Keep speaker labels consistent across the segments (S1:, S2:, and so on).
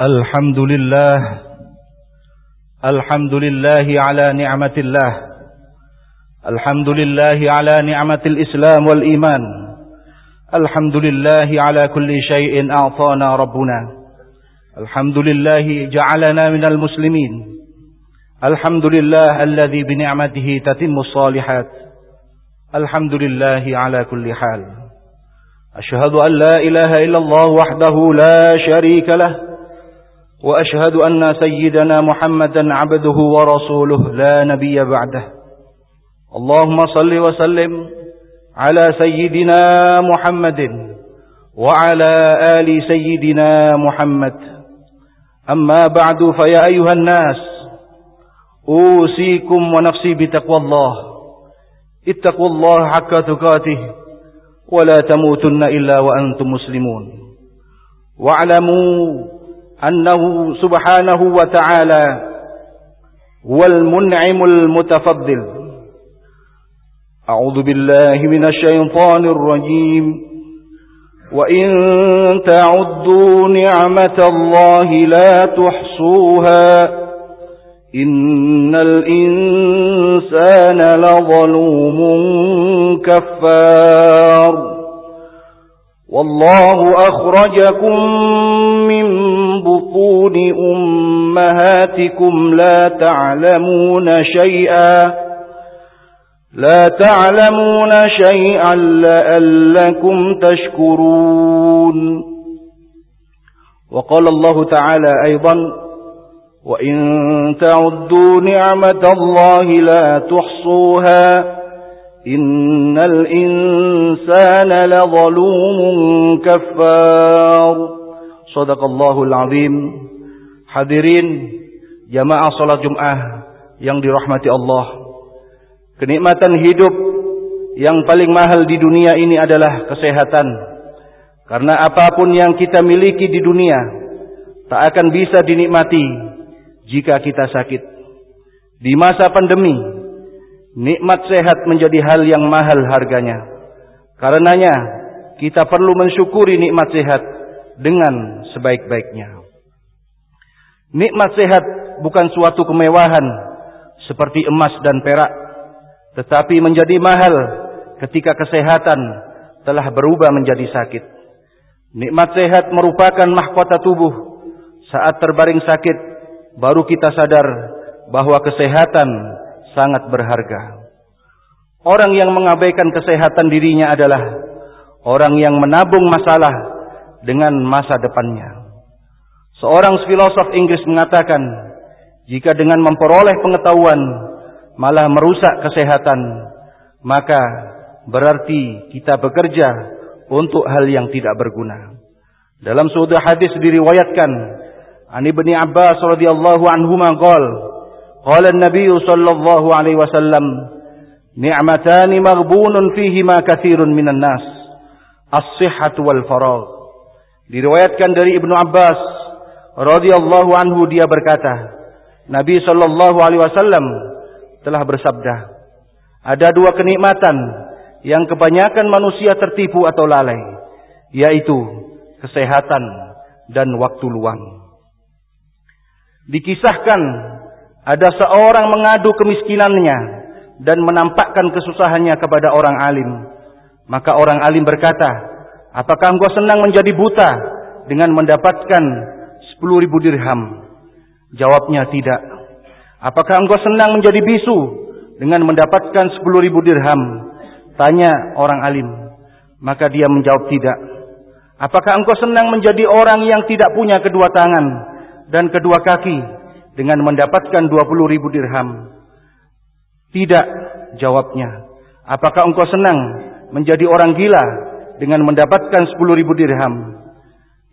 S1: الحمد لله الحمد لله على نعمة الله الحمد لله على نعمة الإسلام والإيمان الحمد لله على كل شيء أعطانا ربنا الحمد لله جعلنا من المسلمين الحمد لله الذي بنعمته تتم الصالحات الحمد لله على كل حال أشهد أن لا إله إلا الله وحده لا شريك له وأشهد أن سيدنا محمدا عبده ورسوله لا نبي بعده. اللهم صل وسلم على سيدنا محمد وعلى آل سيدنا محمد. أما بعد فيا أيها الناس أوصيكم ونفسي بتقوى الله. اتقوا الله حق تقاته ولا تموتن إلا وأنتم مسلمون. واعلموا أنه سبحانه وتعالى هو المنعم المتفضل. أعوذ بالله من الشيطان الرجيم. وإن تعدوا نعمة الله لا تحصوها إن الإنسان لظلوم كفار. والله أخرجكم من بطون أمهاتكم لا تعلمون شيئا لا تعلمون شيئا لألكم تشكرون. وقال الله تعالى أيضا وإن تعدوا نعمة الله لا تحصوها إن الإنسان لظلوم كفار صدق الله العظيم Hadirin jamaah salat Jumat yang dirahmati Allah. Kenikmatan hidup yang paling mahal di dunia ini adalah kesehatan. Karena apapun yang kita miliki di dunia tak akan bisa dinikmati jika kita sakit. Di masa pandemi, nikmat sehat menjadi hal yang mahal harganya. Karenanya, kita perlu mensyukuri nikmat sehat dengan sebaik-baiknya. Nikmat sehat bukan suatu kemewahan seperti emas dan perak, tetapi menjadi mahal ketika kesehatan telah berubah menjadi sakit. Nikmat sehat merupakan mahkota tubuh. Saat terbaring sakit, baru kita sadar bahwa kesehatan sangat berharga. Orang yang mengabaikan kesehatan dirinya adalah orang yang menabung masalah dengan masa depannya. Seorang filosof Inggris mengatakan, jika dengan memperoleh pengetahuan malah merusak kesehatan, maka berarti kita bekerja untuk hal yang tidak berguna. Dalam suatu hadis diriwayatkan, Ani bin Abbas radhiyallahu anhu qol, qala an-nabiy sallallahu alaihi wasallam, ni'matani maghbunun fihima katsirun minan nas, as-sihhatu wal faragh. Diriwayatkan dari Ibnu Abbas radhiyallahu anhu dia berkata, Nabi sallallahu alaihi wasallam telah bersabda, ada dua kenikmatan yang kebanyakan manusia tertipu atau lalai, yaitu kesehatan dan waktu luang. Dikisahkan ada seorang mengadu kemiskinannya dan menampakkan kesusahannya kepada orang alim. Maka orang alim berkata, apakah engkau senang menjadi buta dengan mendapatkan sepuluh ribu dirham? Jawabnya tidak. Apakah engkau senang menjadi bisu dengan mendapatkan sepuluh ribu dirham? Tanya orang alim. Maka dia menjawab tidak. Apakah engkau senang menjadi orang yang tidak punya kedua tangan dan kedua kaki dengan mendapatkan dua puluh ribu dirham? Tidak, jawabnya. Apakah engkau senang menjadi orang gila dengan mendapatkan sepuluh ribu dirham?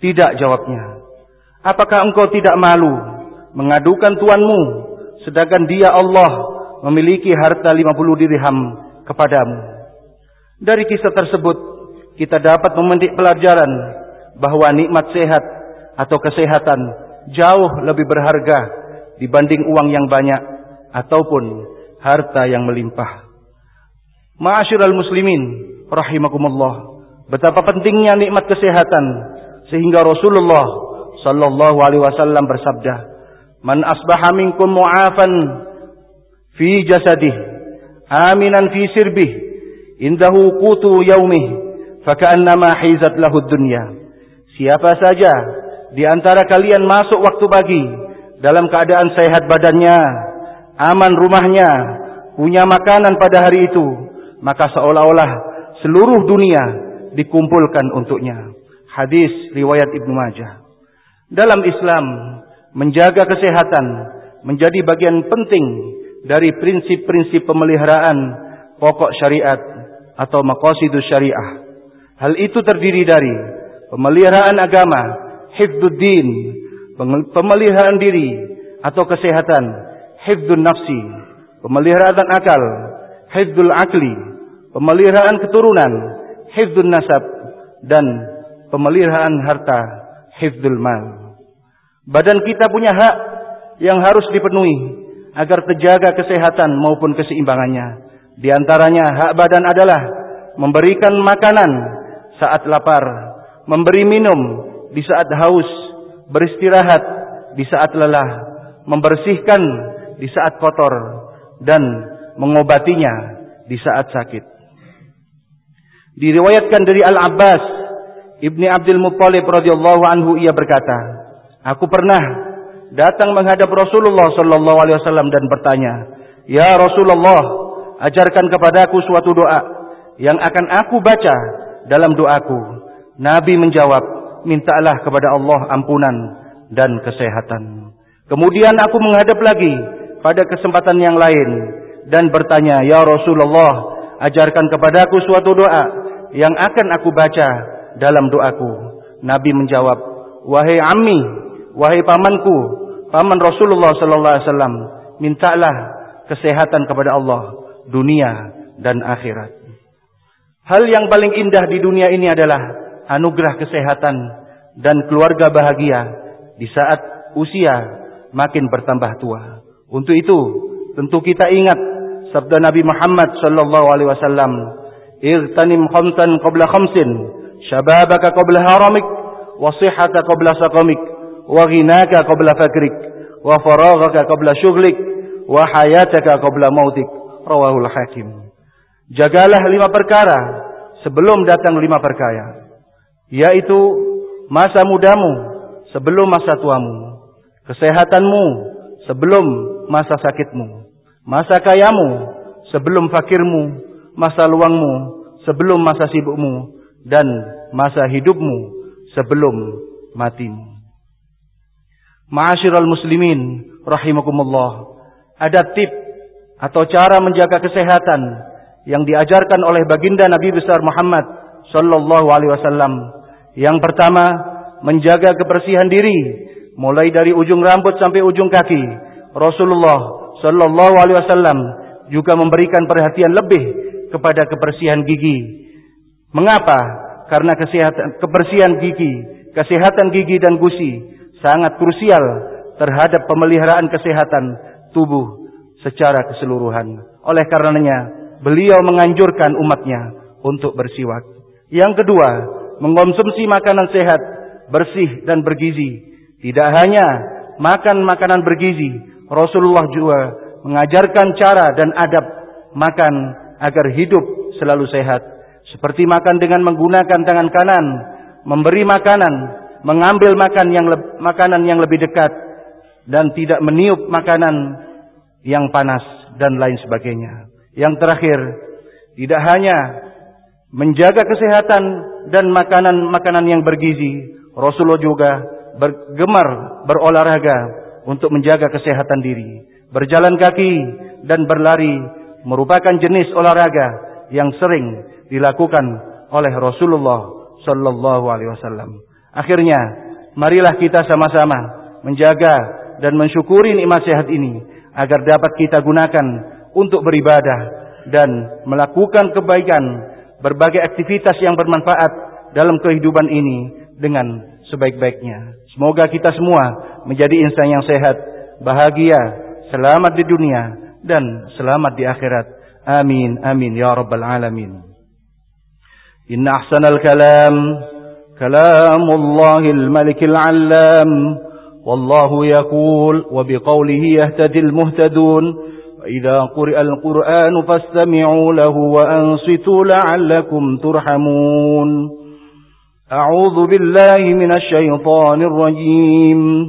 S1: Tidak, jawabnya. Apakah engkau tidak malu mengadukan tuanmu sedangkan dia Allah memiliki harta 50 dirham kepadamu? Dari kisah tersebut kita dapat memetik pelajaran bahwa nikmat sehat atau kesehatan jauh lebih berharga dibanding uang yang banyak ataupun harta yang melimpah. Ma'asyiral muslimin rahimakumullah. Betapa pentingnya nikmat kesehatan sehingga Rasulullah sallallahu alaihi wasallam bersabda, "Man asbaha minkum mu'afan fi jasadih, aminan fi sirbih, indahu qutu yaumih, faka'annama hizat lahu dunya." Siapa saja di antara kalian masuk waktu pagi dalam keadaan sehat badannya, aman rumahnya, punya makanan pada hari itu, maka seolah-olah seluruh dunia dikumpulkan untuknya. Hadis riwayat Ibnu Majah. Dalam Islam, menjaga kesehatan menjadi bagian penting dari prinsip-prinsip pemeliharaan pokok syariat atau maqasidus syariah. Hal itu terdiri dari pemeliharaan agama, hifdzuddin, pemeliharaan diri atau kesehatan, hifdzun nafsi, pemeliharaan akal, hifdzul akli, pemeliharaan keturunan, hifdzun nasab dan pemeliharaan harta, hifdzul mal. Badan kita punya hak yang harus dipenuhi agar terjaga kesehatan maupun keseimbangannya. Di antaranya hak badan adalah memberikan makanan saat lapar, memberi minum di saat haus, beristirahat di saat lelah, membersihkan di saat kotor dan mengobatinya di saat sakit. Diriwayatkan dari Al-Abbas Ibni Abdul Muttalib radhiyallahu anhu ia berkata, Aku pernah datang menghadap Rasulullah sallallahu alaihi wasallam dan bertanya, "Ya Rasulullah, ajarkan kepadaku suatu doa yang akan aku baca dalam doaku." Nabi menjawab, "Mintalah kepada Allah ampunan dan kesehatan." Kemudian aku menghadap lagi pada kesempatan yang lain dan bertanya, "Ya Rasulullah, ajarkan kepadaku suatu doa yang akan aku baca dalam doaku." Nabi menjawab, "Wahai ammi, wahai pamanku, paman Rasulullah sallallahu alaihi wasallam, mintalah kesehatan kepada Allah dunia dan akhirat. Hal yang paling indah di dunia ini adalah anugerah kesehatan dan keluarga bahagia di saat usia makin bertambah tua. Untuk itu, tentu kita ingat sabda Nabi Muhammad sallallahu alaihi wasallam, "Irtanim khamsan qabla khamsin, syababaka qabla haramik, wa sihhataka qabla saqamik." wa ghinaka qabla fakrik wa faraghaka qabla syughlik wa hayataka qabla mautik rawahul hakim jagalah lima perkara sebelum datang lima perkara yaitu masa mudamu sebelum masa tuamu kesehatanmu sebelum masa sakitmu masa kayamu sebelum fakirmu masa luangmu sebelum masa sibukmu dan masa hidupmu sebelum matimu Ma'asyiral muslimin rahimakumullah. Ada tip atau cara menjaga kesehatan yang diajarkan oleh baginda Nabi besar Muhammad sallallahu alaihi wasallam. Yang pertama, menjaga kebersihan diri mulai dari ujung rambut sampai ujung kaki. Rasulullah sallallahu alaihi wasallam juga memberikan perhatian lebih kepada kebersihan gigi. Mengapa? Karena kesehatan kebersihan gigi, kesehatan gigi dan gusi sangat krusial terhadap pemeliharaan kesehatan tubuh secara keseluruhan. Oleh karenanya, beliau menganjurkan umatnya untuk bersiwak. Yang kedua, mengonsumsi makanan sehat, bersih dan bergizi. Tidak hanya makan makanan bergizi, Rasulullah juga mengajarkan cara dan adab makan agar hidup selalu sehat. Seperti makan dengan menggunakan tangan kanan, memberi makanan mengambil makan yang makanan yang lebih dekat dan tidak meniup makanan yang panas dan lain sebagainya. Yang terakhir, tidak hanya menjaga kesehatan dan makanan-makanan yang bergizi, Rasulullah juga bergemar berolahraga untuk menjaga kesehatan diri. Berjalan kaki dan berlari merupakan jenis olahraga yang sering dilakukan oleh Rasulullah sallallahu alaihi wasallam. Akhirnya, marilah kita sama-sama menjaga dan mensyukuri nikmat sehat ini agar dapat kita gunakan untuk beribadah dan melakukan kebaikan, berbagai aktivitas yang bermanfaat dalam kehidupan ini dengan sebaik-baiknya. Semoga kita semua menjadi insan yang sehat, bahagia, selamat di dunia dan selamat di akhirat. Amin amin ya rabbal alamin. Inna ahsanal kalam كلام الله الملك العلام والله يقول وبقوله يهتدي المهتدون فإذا قرئ القرآن فاستمعوا له وأنصتوا لعلكم ترحمون. أعوذ بالله من الشيطان الرجيم.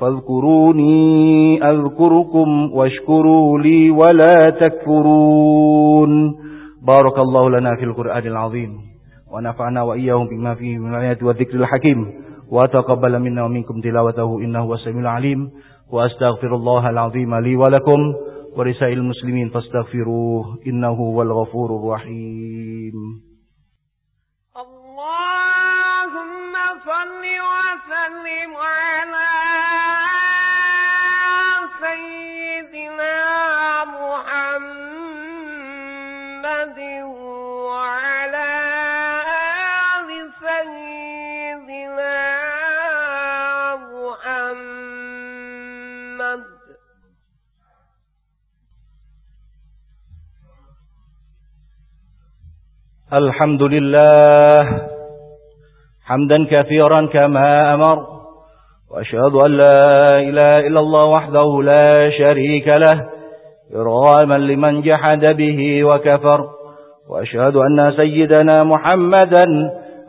S1: فاذكروني أذكركم واشكروا لي ولا تكفرون. بارك الله لنا في القرآن العظيم. ونفعنا وإياهم بما فيه من الآيات والذكر الحكيم. وتقبل منا ومنكم تلاوته إنه هو السميع العليم. وأستغفر الله العظيم لي ولكم. ورسائل المسلمين فاستغفروه إنه هو الغفور الرحيم.
S2: اللهم صل وسلم على
S1: الحمد لله. حمدا كثيرا كما أمر. وأشهد أن لا إله إلا الله وحده لا شريك له. إرغاما لمن جحد به وكفر. وأشهد أن سيدنا محمدا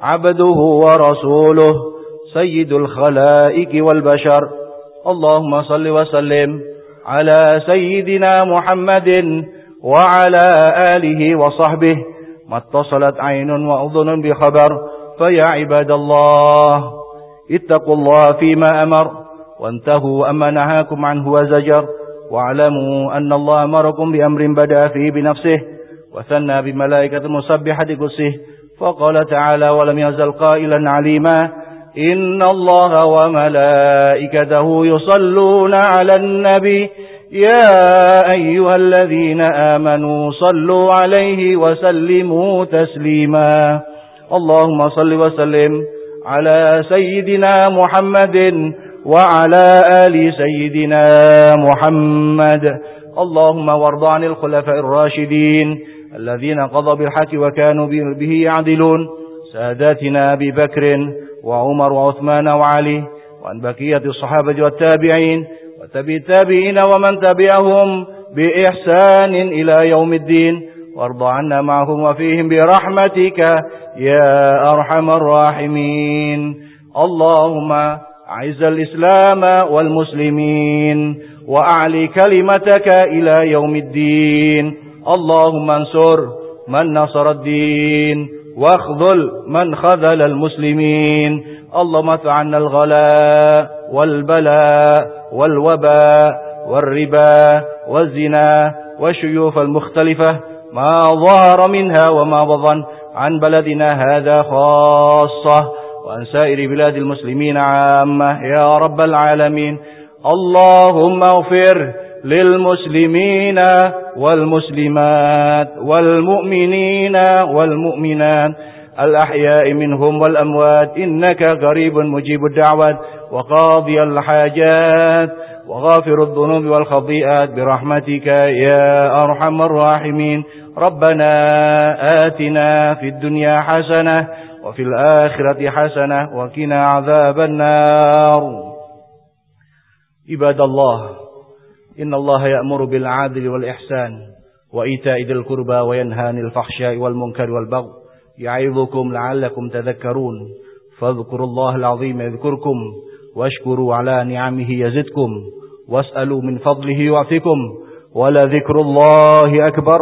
S1: عبده ورسوله. سيد الخلائق والبشر. اللهم صل وسلم على سيدنا محمد وعلى آله وصحبه. ما اتصلت عين وأذن بخبر فيا عباد الله اتقوا الله فيما أمر وانتهوا أما نهاكم عنه وزجر واعلموا أن الله أمركم بأمر بدأ فيه بنفسه وثنى بملائكة مسبحة قدسه فقال تعالى ولم يزل قائلا عليما إن الله وملائكته يصلون على النبي يا أيها الذين آمنوا صلوا عليه وسلموا تسليما. اللهم صل وسلم على سيدنا محمد وعلى آل سيدنا محمد. اللهم وارض عن الخلفاء الراشدين الذين قضوا بالحق وكانوا به يعدلون. ساداتنا أبي بكر وعمر وعثمان وعلي وعن بقية الصحابة والتابعين وتبي التابعين ومن تبعهم بإحسان إلى يوم الدين. وارض عنا معهم وفيهم برحمتك يا أرحم الراحمين. اللهم أعز الإسلام والمسلمين وأعلي كلمتك إلى يوم الدين. اللهم انصر من نصر الدين. واخذل من خذل المسلمين. اللهم عنا الغلاء والبلاء والوباء والربا والزنا والشيوف المختلفة. ما ظهر منها وما بطن عن بلدنا هذا خاصة وعن سائر بلاد المسلمين عامة. يا رب العالمين. اللهم اغفر للمسلمين والمسلمات والمؤمنين والمؤمنات. الأحياء منهم والأموات. إنك قريب مجيب الدعوات. وقاضي الحاجات. وغافر الذنوب والخطيئات. برحمتك يا أرحم الراحمين. ربنا آتنا في الدنيا حسنة وفي الآخرة حسنة وكنا عذاب النار. عباد الله إن الله يأمر بالعادل والإحسان وإيتاء ذي القربى وينهى عن الفحشاء والمنكر والبغي يعظكم لعلكم تذكرون فاذكروا الله العظيم يذكركم واشكروا على نعمه يزدكم واسألوا من فضله يعطيكم ولذكر الله أكبر